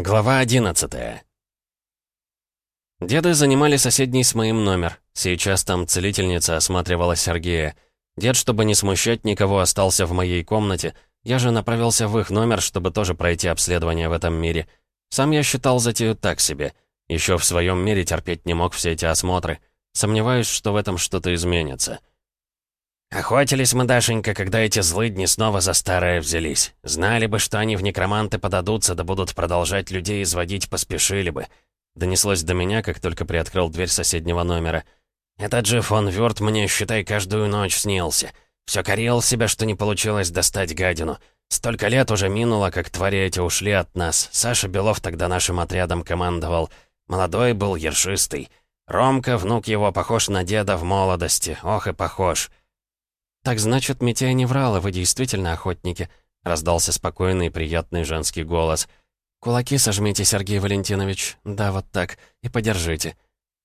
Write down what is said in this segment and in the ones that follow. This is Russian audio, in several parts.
Глава 11 Деды занимали соседний с моим номер. Сейчас там целительница осматривала Сергея. Дед, чтобы не смущать никого, остался в моей комнате. Я же направился в их номер, чтобы тоже пройти обследование в этом мире. Сам я считал затею так себе. Еще в своем мире терпеть не мог все эти осмотры. Сомневаюсь, что в этом что-то изменится. «Охотились мы, Дашенька, когда эти злыдни снова за старое взялись. Знали бы, что они в некроманты подадутся, да будут продолжать людей изводить, поспешили бы». Донеслось до меня, как только приоткрыл дверь соседнего номера. «Этот же фон Вёрт мне, считай, каждую ночь снился. Все корил себя, что не получилось достать гадину. Столько лет уже минуло, как твари эти ушли от нас. Саша Белов тогда нашим отрядом командовал. Молодой был, ершистый. Ромка, внук его, похож на деда в молодости. Ох и похож». «Так значит, Митяй не врал, и вы действительно охотники», — раздался спокойный и приятный женский голос. «Кулаки сожмите, Сергей Валентинович. Да, вот так. И подержите».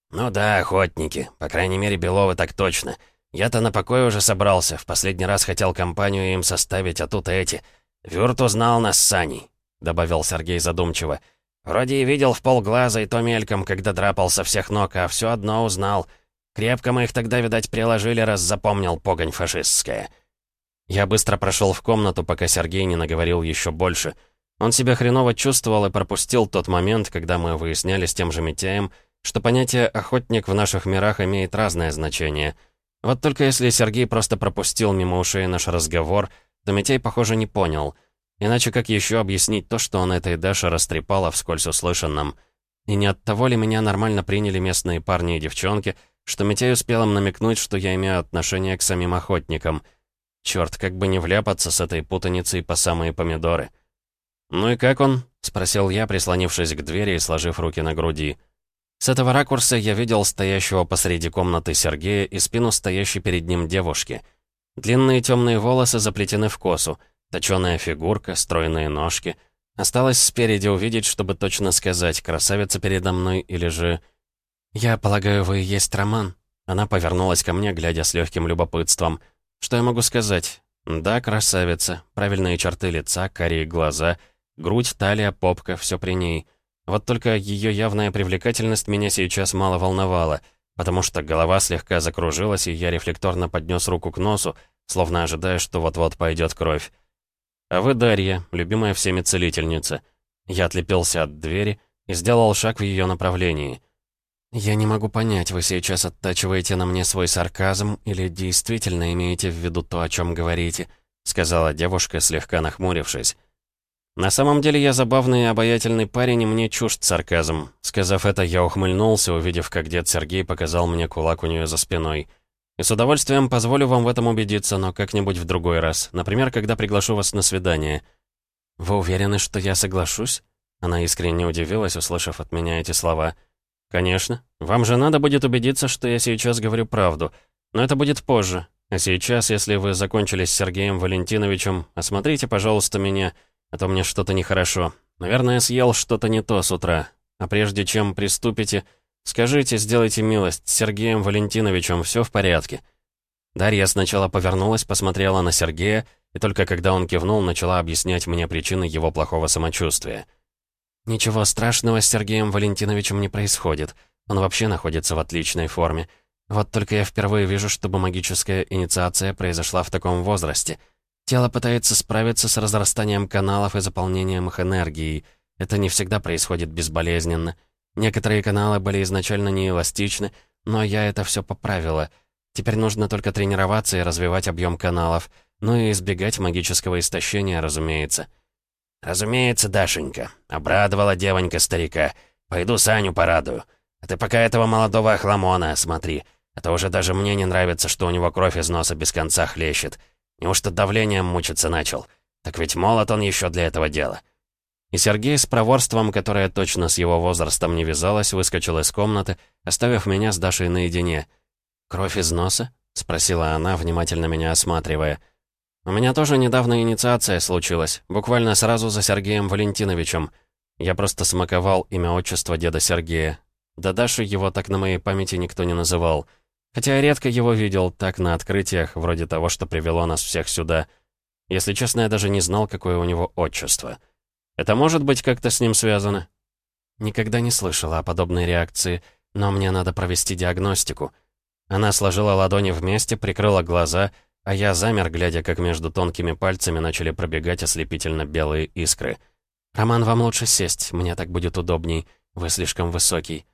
«Ну да, охотники. По крайней мере, Беловы так точно. Я-то на покой уже собрался. В последний раз хотел компанию им составить, а тут эти. Вюрт узнал нас с Саней», — добавил Сергей задумчиво. «Вроде и видел в полглаза и то мельком, когда драпал со всех ног, а все одно узнал». Крепко мы их тогда, видать, приложили, раз запомнил погонь фашистская. Я быстро прошел в комнату, пока Сергей не наговорил еще больше. Он себя хреново чувствовал и пропустил тот момент, когда мы выясняли с тем же Митяем, что понятие «охотник» в наших мирах имеет разное значение. Вот только если Сергей просто пропустил мимо ушей наш разговор, то Митяй, похоже, не понял. Иначе как еще объяснить то, что он этой Даше растрепало вскользь услышанном? И не от того ли меня нормально приняли местные парни и девчонки, что Митяй успел им намекнуть, что я имею отношение к самим охотникам. Черт, как бы не вляпаться с этой путаницей по самые помидоры. «Ну и как он?» — спросил я, прислонившись к двери и сложив руки на груди. С этого ракурса я видел стоящего посреди комнаты Сергея и спину стоящей перед ним девушки. Длинные темные волосы заплетены в косу, точёная фигурка, стройные ножки. Осталось спереди увидеть, чтобы точно сказать, красавица передо мной или же... «Я полагаю, вы есть Роман?» Она повернулась ко мне, глядя с легким любопытством. «Что я могу сказать?» «Да, красавица. Правильные черты лица, карие глаза, грудь, талия, попка, все при ней. Вот только ее явная привлекательность меня сейчас мало волновала, потому что голова слегка закружилась, и я рефлекторно поднес руку к носу, словно ожидая, что вот-вот пойдет кровь. А вы, Дарья, любимая всеми целительница». Я отлепился от двери и сделал шаг в ее направлении — «Я не могу понять, вы сейчас оттачиваете на мне свой сарказм или действительно имеете в виду то, о чем говорите», сказала девушка, слегка нахмурившись. «На самом деле я забавный и обаятельный парень, и мне чужд сарказм». Сказав это, я ухмыльнулся, увидев, как дед Сергей показал мне кулак у нее за спиной. «И с удовольствием позволю вам в этом убедиться, но как-нибудь в другой раз. Например, когда приглашу вас на свидание». «Вы уверены, что я соглашусь?» Она искренне удивилась, услышав от меня эти слова. «Я «Конечно. Вам же надо будет убедиться, что я сейчас говорю правду. Но это будет позже. А сейчас, если вы закончили с Сергеем Валентиновичем, осмотрите, пожалуйста, меня, а то мне что-то нехорошо. Наверное, съел что-то не то с утра. А прежде чем приступите, скажите, сделайте милость, с Сергеем Валентиновичем все в порядке». Дарья сначала повернулась, посмотрела на Сергея, и только когда он кивнул, начала объяснять мне причины его плохого самочувствия. «Ничего страшного с Сергеем Валентиновичем не происходит. Он вообще находится в отличной форме. Вот только я впервые вижу, чтобы магическая инициация произошла в таком возрасте. Тело пытается справиться с разрастанием каналов и заполнением их энергией. Это не всегда происходит безболезненно. Некоторые каналы были изначально неэластичны, но я это все поправила. Теперь нужно только тренироваться и развивать объем каналов, ну и избегать магического истощения, разумеется». «Разумеется, Дашенька. Обрадовала девонька старика. Пойду Саню порадую. А ты пока этого молодого охламона осмотри. А то уже даже мне не нравится, что у него кровь из носа без конца хлещет. Неужто давлением мучиться начал? Так ведь молод он еще для этого дела». И Сергей с проворством, которое точно с его возрастом не вязалось, выскочил из комнаты, оставив меня с Дашей наедине. «Кровь из носа?» — спросила она, внимательно меня осматривая. У меня тоже недавно инициация случилась, буквально сразу за Сергеем Валентиновичем. Я просто смаковал имя отчества деда Сергея. Да Даши его так на моей памяти никто не называл. Хотя я редко его видел так на открытиях, вроде того, что привело нас всех сюда. Если честно, я даже не знал, какое у него отчество. Это может быть как-то с ним связано?» «Никогда не слышала о подобной реакции, но мне надо провести диагностику». Она сложила ладони вместе, прикрыла глаза, а я замер, глядя, как между тонкими пальцами начали пробегать ослепительно белые искры. «Роман, вам лучше сесть, мне так будет удобней. Вы слишком высокий».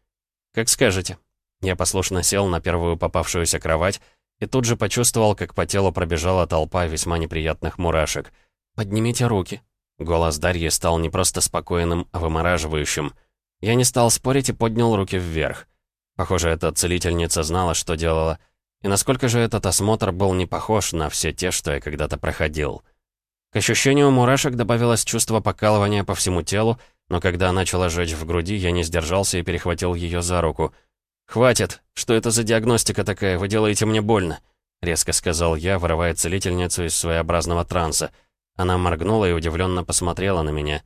«Как скажете». Я послушно сел на первую попавшуюся кровать и тут же почувствовал, как по телу пробежала толпа весьма неприятных мурашек. «Поднимите руки». Голос Дарьи стал не просто спокойным, а вымораживающим. Я не стал спорить и поднял руки вверх. Похоже, эта целительница знала, что делала. И насколько же этот осмотр был не похож на все те, что я когда-то проходил. К ощущению мурашек добавилось чувство покалывания по всему телу, но когда начала жечь в груди, я не сдержался и перехватил ее за руку. «Хватит! Что это за диагностика такая? Вы делаете мне больно!» — резко сказал я, вырывая целительницу из своеобразного транса. Она моргнула и удивленно посмотрела на меня.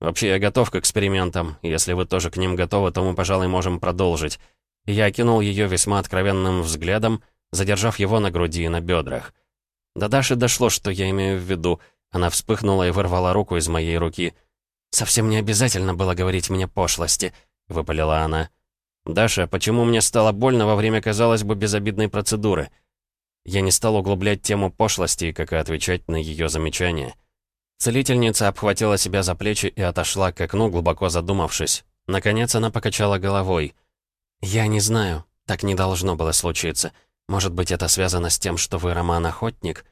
«Вообще, я готов к экспериментам. Если вы тоже к ним готовы, то мы, пожалуй, можем продолжить». Я окинул ее весьма откровенным взглядом, задержав его на груди и на бедрах. До Даши дошло, что я имею в виду. Она вспыхнула и вырвала руку из моей руки. «Совсем не обязательно было говорить мне пошлости», — выпалила она. «Даша, почему мне стало больно во время, казалось бы, безобидной процедуры?» Я не стал углублять тему пошлости, как и отвечать на ее замечания. Целительница обхватила себя за плечи и отошла к окну, глубоко задумавшись. Наконец она покачала головой. «Я не знаю. Так не должно было случиться. Может быть, это связано с тем, что вы роман-охотник?»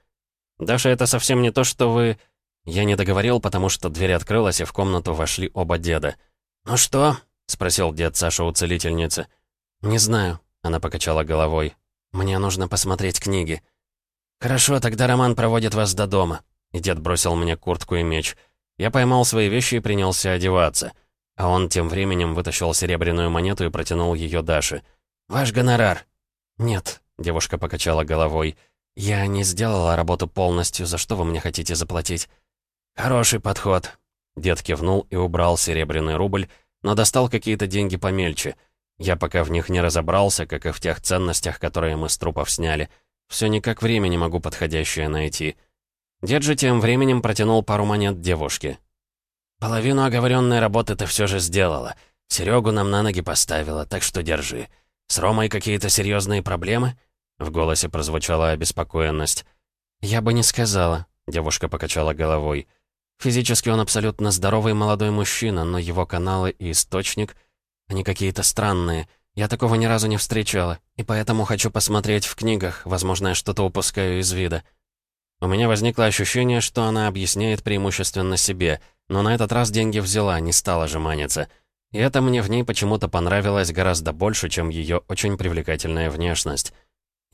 «Даша, это совсем не то, что вы...» Я не договорил, потому что дверь открылась, и в комнату вошли оба деда. «Ну что?» — спросил дед Саша у целительницы. «Не знаю», — она покачала головой. «Мне нужно посмотреть книги». «Хорошо, тогда Роман проводит вас до дома». И дед бросил мне куртку и меч. Я поймал свои вещи и принялся одеваться. А он тем временем вытащил серебряную монету и протянул ее Даше. «Ваш гонорар». «Нет», — девушка покачала головой. «Я не сделала работу полностью. За что вы мне хотите заплатить?» «Хороший подход». Дед кивнул и убрал серебряный рубль, но достал какие-то деньги помельче — я пока в них не разобрался, как и в тех ценностях, которые мы с трупов сняли. Все никак время не могу подходящее найти. Дед же тем временем протянул пару монет девушке. «Половину оговоренной работы ты все же сделала. Серегу нам на ноги поставила, так что держи. С Ромой какие-то серьезные проблемы?» В голосе прозвучала обеспокоенность. «Я бы не сказала», — девушка покачала головой. «Физически он абсолютно здоровый молодой мужчина, но его каналы и источник они какие-то странные. Я такого ни разу не встречала, и поэтому хочу посмотреть в книгах, возможно, я что-то упускаю из вида. У меня возникло ощущение, что она объясняет преимущественно себе, но на этот раз деньги взяла, не стала жеманиться. И это мне в ней почему-то понравилось гораздо больше, чем ее очень привлекательная внешность.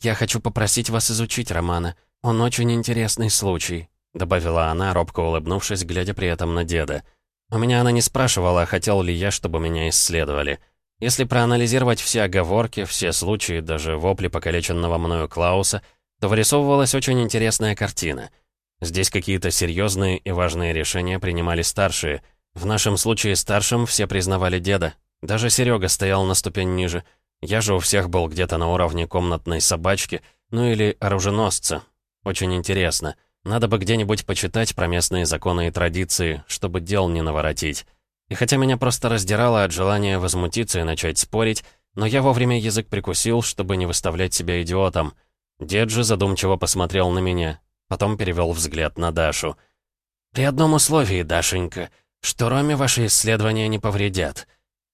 «Я хочу попросить вас изучить романа. Он очень интересный случай», — добавила она, робко улыбнувшись, глядя при этом на деда. У меня она не спрашивала, хотел ли я, чтобы меня исследовали. Если проанализировать все оговорки, все случаи, даже вопли покалеченного мною Клауса, то вырисовывалась очень интересная картина. Здесь какие-то серьезные и важные решения принимали старшие. В нашем случае старшим все признавали деда. Даже Серега стоял на ступень ниже. Я же у всех был где-то на уровне комнатной собачки, ну или оруженосца. Очень интересно. Надо бы где-нибудь почитать про местные законы и традиции, чтобы дел не наворотить. И хотя меня просто раздирало от желания возмутиться и начать спорить, но я вовремя язык прикусил, чтобы не выставлять себя идиотом. Дед же задумчиво посмотрел на меня, потом перевел взгляд на Дашу. «При одном условии, Дашенька, что Роме ваши исследования не повредят».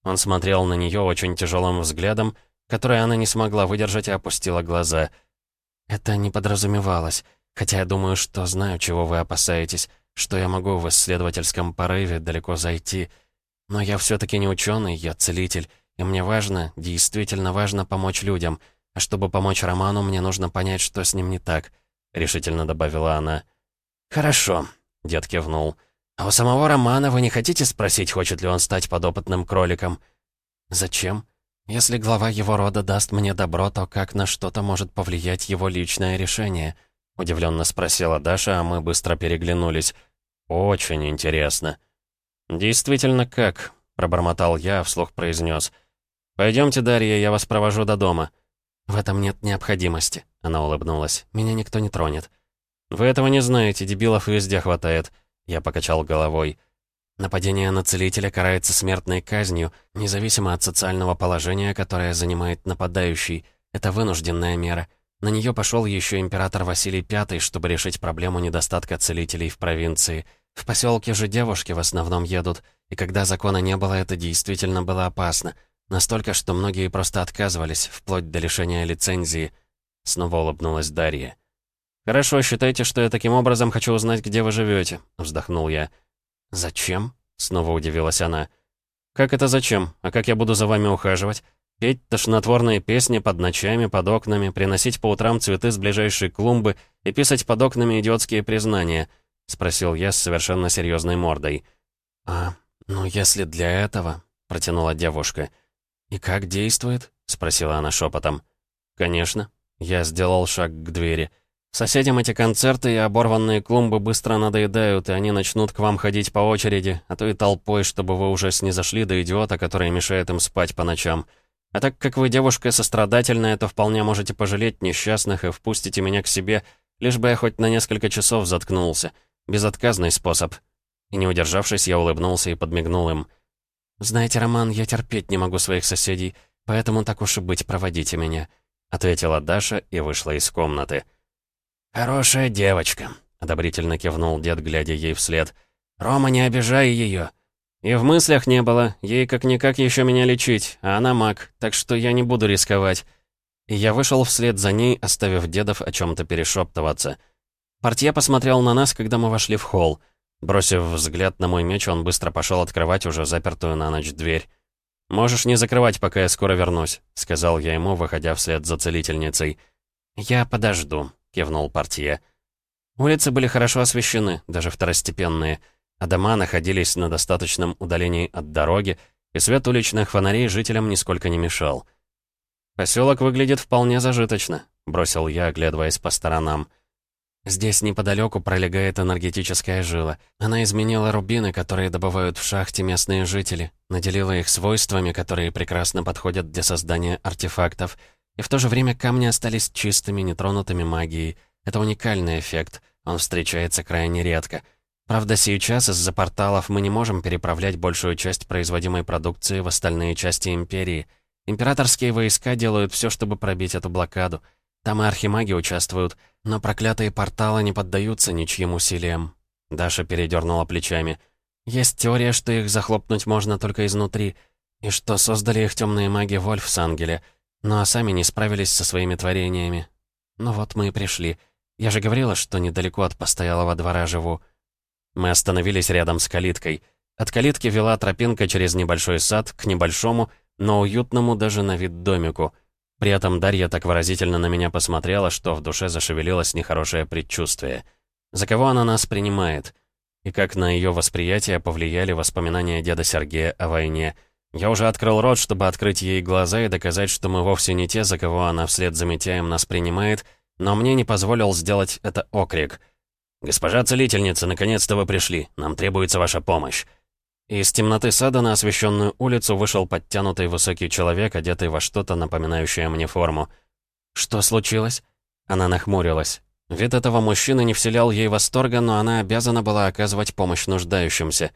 Он смотрел на нее очень тяжелым взглядом, который она не смогла выдержать и опустила глаза. «Это не подразумевалось. Хотя я думаю, что знаю, чего вы опасаетесь, что я могу в исследовательском порыве далеко зайти. Но я все-таки не ученый, я целитель, и мне важно, действительно важно помочь людям. А чтобы помочь Роману, мне нужно понять, что с ним не так», — решительно добавила она. «Хорошо», — дед кивнул. «А у самого Романа вы не хотите спросить, хочет ли он стать подопытным кроликом?» «Зачем? Если глава его рода даст мне добро, то как на что-то может повлиять его личное решение?» — удивленно спросила Даша, а мы быстро переглянулись. «Очень интересно». «Действительно, как?» — пробормотал я, а вслух произнес. «Пойдемте, Дарья, я вас провожу до дома». «В этом нет необходимости», — она улыбнулась. «Меня никто не тронет». «Вы этого не знаете, дебилов везде хватает», — я покачал головой. Нападение на целителя карается смертной казнью, независимо от социального положения, которое занимает нападающий. Это вынужденная мера. На нее пошел еще император Василий V, чтобы решить проблему недостатка целителей в провинции. В поселке же девушки в основном едут, и когда закона не было, это действительно было опасно. Настолько, что многие просто отказывались, вплоть до лишения лицензии. Снова улыбнулась Дарья. «Хорошо, считайте, что я таким образом хочу узнать, где вы живете», — вздохнул я. «Зачем?» — снова удивилась она. «Как это зачем? А как я буду за вами ухаживать? Петь тошнотворные песни под ночами, под окнами, приносить по утрам цветы с ближайшей клумбы и писать под окнами идиотские признания?» — спросил я с совершенно серьезной мордой. «А, ну если для этого...» — протянула девушка. «И как действует?» — спросила она шепотом. «Конечно». Я сделал шаг к двери. Соседям эти концерты и оборванные клумбы быстро надоедают, и они начнут к вам ходить по очереди, а то и толпой, чтобы вы уже снизошли до идиота, который мешает им спать по ночам. А так как вы девушка сострадательная, то вполне можете пожалеть несчастных и впустите меня к себе, лишь бы я хоть на несколько часов заткнулся. Безотказный способ». И не удержавшись, я улыбнулся и подмигнул им. «Знаете, Роман, я терпеть не могу своих соседей, поэтому так уж и быть, проводите меня», — ответила Даша и вышла из комнаты. «Хорошая девочка», — одобрительно кивнул дед, глядя ей вслед. «Рома, не обижай ее». «И в мыслях не было. Ей как-никак еще меня лечить, а она маг, так что я не буду рисковать». И я вышел вслед за ней, оставив дедов о чем-то перешептываться. Портье посмотрел на нас, когда мы вошли в холл. Бросив взгляд на мой меч, он быстро пошел открывать уже запертую на ночь дверь. «Можешь не закрывать, пока я скоро вернусь», — сказал я ему, выходя вслед за целительницей. «Я подожду», кивнул портье. Улицы были хорошо освещены, даже второстепенные, а дома находились на достаточном удалении от дороги, и свет уличных фонарей жителям нисколько не мешал. «Поселок выглядит вполне зажиточно», — бросил я, оглядываясь по сторонам. Здесь неподалеку пролегает энергетическая жила. Она изменила рубины, которые добывают в шахте местные жители, наделила их свойствами, которые прекрасно подходят для создания артефактов — и в то же время камни остались чистыми, нетронутыми магией. Это уникальный эффект, он встречается крайне редко. Правда, сейчас из-за порталов мы не можем переправлять большую часть производимой продукции в остальные части Империи. Императорские войска делают все, чтобы пробить эту блокаду. Там и архимаги участвуют, но проклятые порталы не поддаются ничьим усилиям. Даша передернула плечами. Есть теория, что их захлопнуть можно только изнутри, и что создали их темные маги Вольф с Ангеля — ну сами не справились со своими творениями. Ну вот мы и пришли. Я же говорила, что недалеко от постоялого двора живу. Мы остановились рядом с калиткой. От калитки вела тропинка через небольшой сад к небольшому, но уютному даже на вид домику. При этом Дарья так выразительно на меня посмотрела, что в душе зашевелилось нехорошее предчувствие. За кого она нас принимает? И как на ее восприятие повлияли воспоминания деда Сергея о войне — я уже открыл рот, чтобы открыть ей глаза и доказать, что мы вовсе не те, за кого она вслед за Митяем нас принимает, но мне не позволил сделать это окрик. «Госпожа целительница, наконец-то вы пришли. Нам требуется ваша помощь». Из темноты сада на освещенную улицу вышел подтянутый высокий человек, одетый во что-то, напоминающее мне форму. «Что случилось?» Она нахмурилась. Вид этого мужчины не вселял ей восторга, но она обязана была оказывать помощь нуждающимся.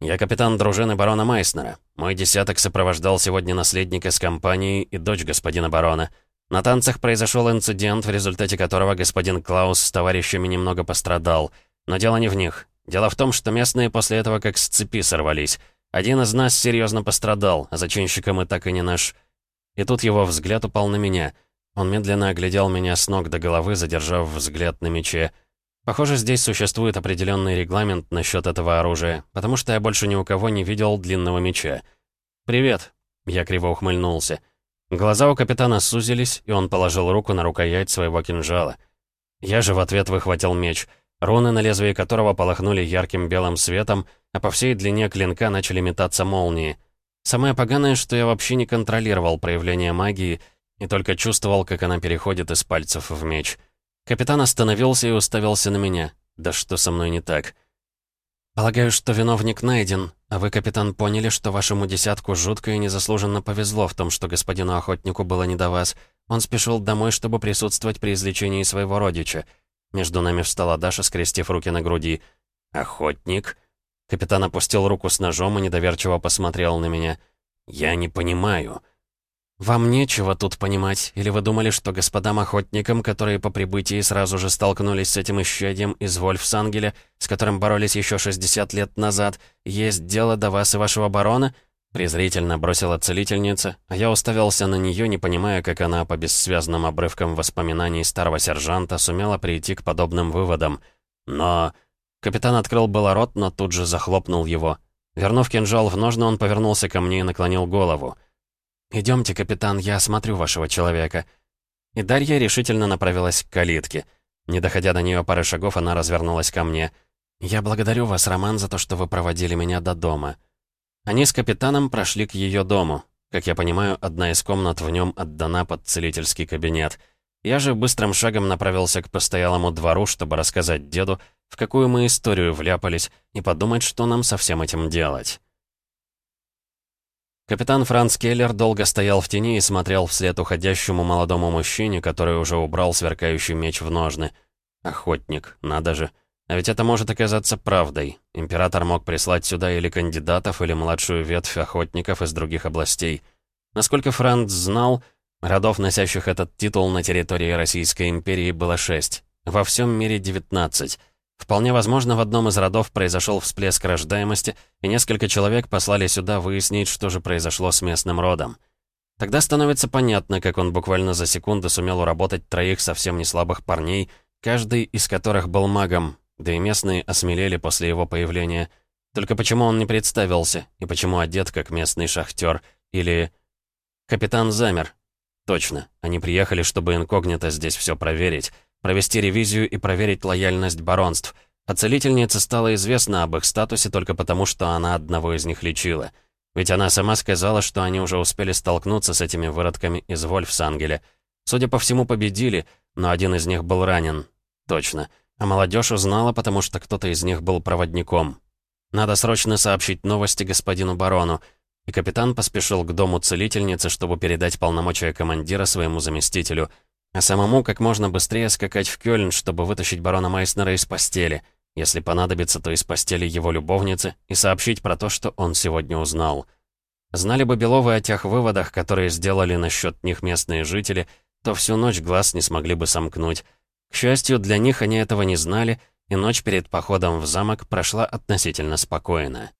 «Я капитан дружины барона Майснера. Мой десяток сопровождал сегодня наследника с компанией и дочь господина барона. На танцах произошел инцидент, в результате которого господин Клаус с товарищами немного пострадал. Но дело не в них. Дело в том, что местные после этого как с цепи сорвались. Один из нас серьезно пострадал, а зачинщиком и так и не наш. И тут его взгляд упал на меня. Он медленно оглядел меня с ног до головы, задержав взгляд на мече. Похоже, здесь существует определенный регламент насчет этого оружия, потому что я больше ни у кого не видел длинного меча. «Привет», — я криво ухмыльнулся. Глаза у капитана сузились, и он положил руку на рукоять своего кинжала. Я же в ответ выхватил меч, руны на лезвии которого полохнули ярким белым светом, а по всей длине клинка начали метаться молнии. Самое поганое, что я вообще не контролировал проявление магии и только чувствовал, как она переходит из пальцев в меч — Капитан остановился и уставился на меня. Да что со мной не так? «Полагаю, что виновник найден, а вы, капитан, поняли, что вашему десятку жутко и незаслуженно повезло в том, что господину охотнику было не до вас. Он спешил домой, чтобы присутствовать при излечении своего родича». Между нами встала Даша, скрестив руки на груди. «Охотник?» Капитан опустил руку с ножом и недоверчиво посмотрел на меня. «Я не понимаю». «Вам нечего тут понимать. Или вы думали, что господам охотникам, которые по прибытии сразу же столкнулись с этим исчадием из Вольфсангеля, с которым боролись еще 60 лет назад, есть дело до вас и вашего барона?» Презрительно бросила целительница, а я уставился на нее, не понимая, как она по бессвязным обрывкам воспоминаний старого сержанта сумела прийти к подобным выводам. Но... Капитан открыл было рот, но тут же захлопнул его. Вернув кинжал в ножны, он повернулся ко мне и наклонил голову. «Идемте, капитан, я осмотрю вашего человека». И Дарья решительно направилась к калитке. Не доходя до нее пары шагов, она развернулась ко мне. «Я благодарю вас, Роман, за то, что вы проводили меня до дома». Они с капитаном прошли к ее дому. Как я понимаю, одна из комнат в нем отдана под целительский кабинет. Я же быстрым шагом направился к постоялому двору, чтобы рассказать деду, в какую мы историю вляпались, и подумать, что нам со всем этим делать. Капитан Франц Келлер долго стоял в тени и смотрел вслед уходящему молодому мужчине, который уже убрал сверкающий меч в ножны. Охотник, надо же. А ведь это может оказаться правдой. Император мог прислать сюда или кандидатов, или младшую ветвь охотников из других областей. Насколько Франц знал, родов, носящих этот титул на территории Российской империи, было шесть. Во всем мире девятнадцать. Вполне возможно, в одном из родов произошел всплеск рождаемости, и несколько человек послали сюда выяснить, что же произошло с местным родом. Тогда становится понятно, как он буквально за секунду сумел уработать троих совсем не слабых парней, каждый из которых был магом, да и местные осмелели после его появления. Только почему он не представился, и почему одет как местный шахтер, или... Капитан замер. Точно, они приехали, чтобы инкогнито здесь все проверить, провести ревизию и проверить лояльность баронств. А целительнице стало известно об их статусе только потому, что она одного из них лечила. Ведь она сама сказала, что они уже успели столкнуться с этими выродками из Вольфсангеля. Судя по всему, победили, но один из них был ранен. Точно. А молодежь узнала, потому что кто-то из них был проводником. Надо срочно сообщить новости господину барону. И капитан поспешил к дому целительницы, чтобы передать полномочия командира своему заместителю — а самому как можно быстрее скакать в Кёльн, чтобы вытащить барона Майснера из постели. Если понадобится, то из постели его любовницы, и сообщить про то, что он сегодня узнал. Знали бы Беловы о тех выводах, которые сделали насчет них местные жители, то всю ночь глаз не смогли бы сомкнуть. К счастью, для них они этого не знали, и ночь перед походом в замок прошла относительно спокойно.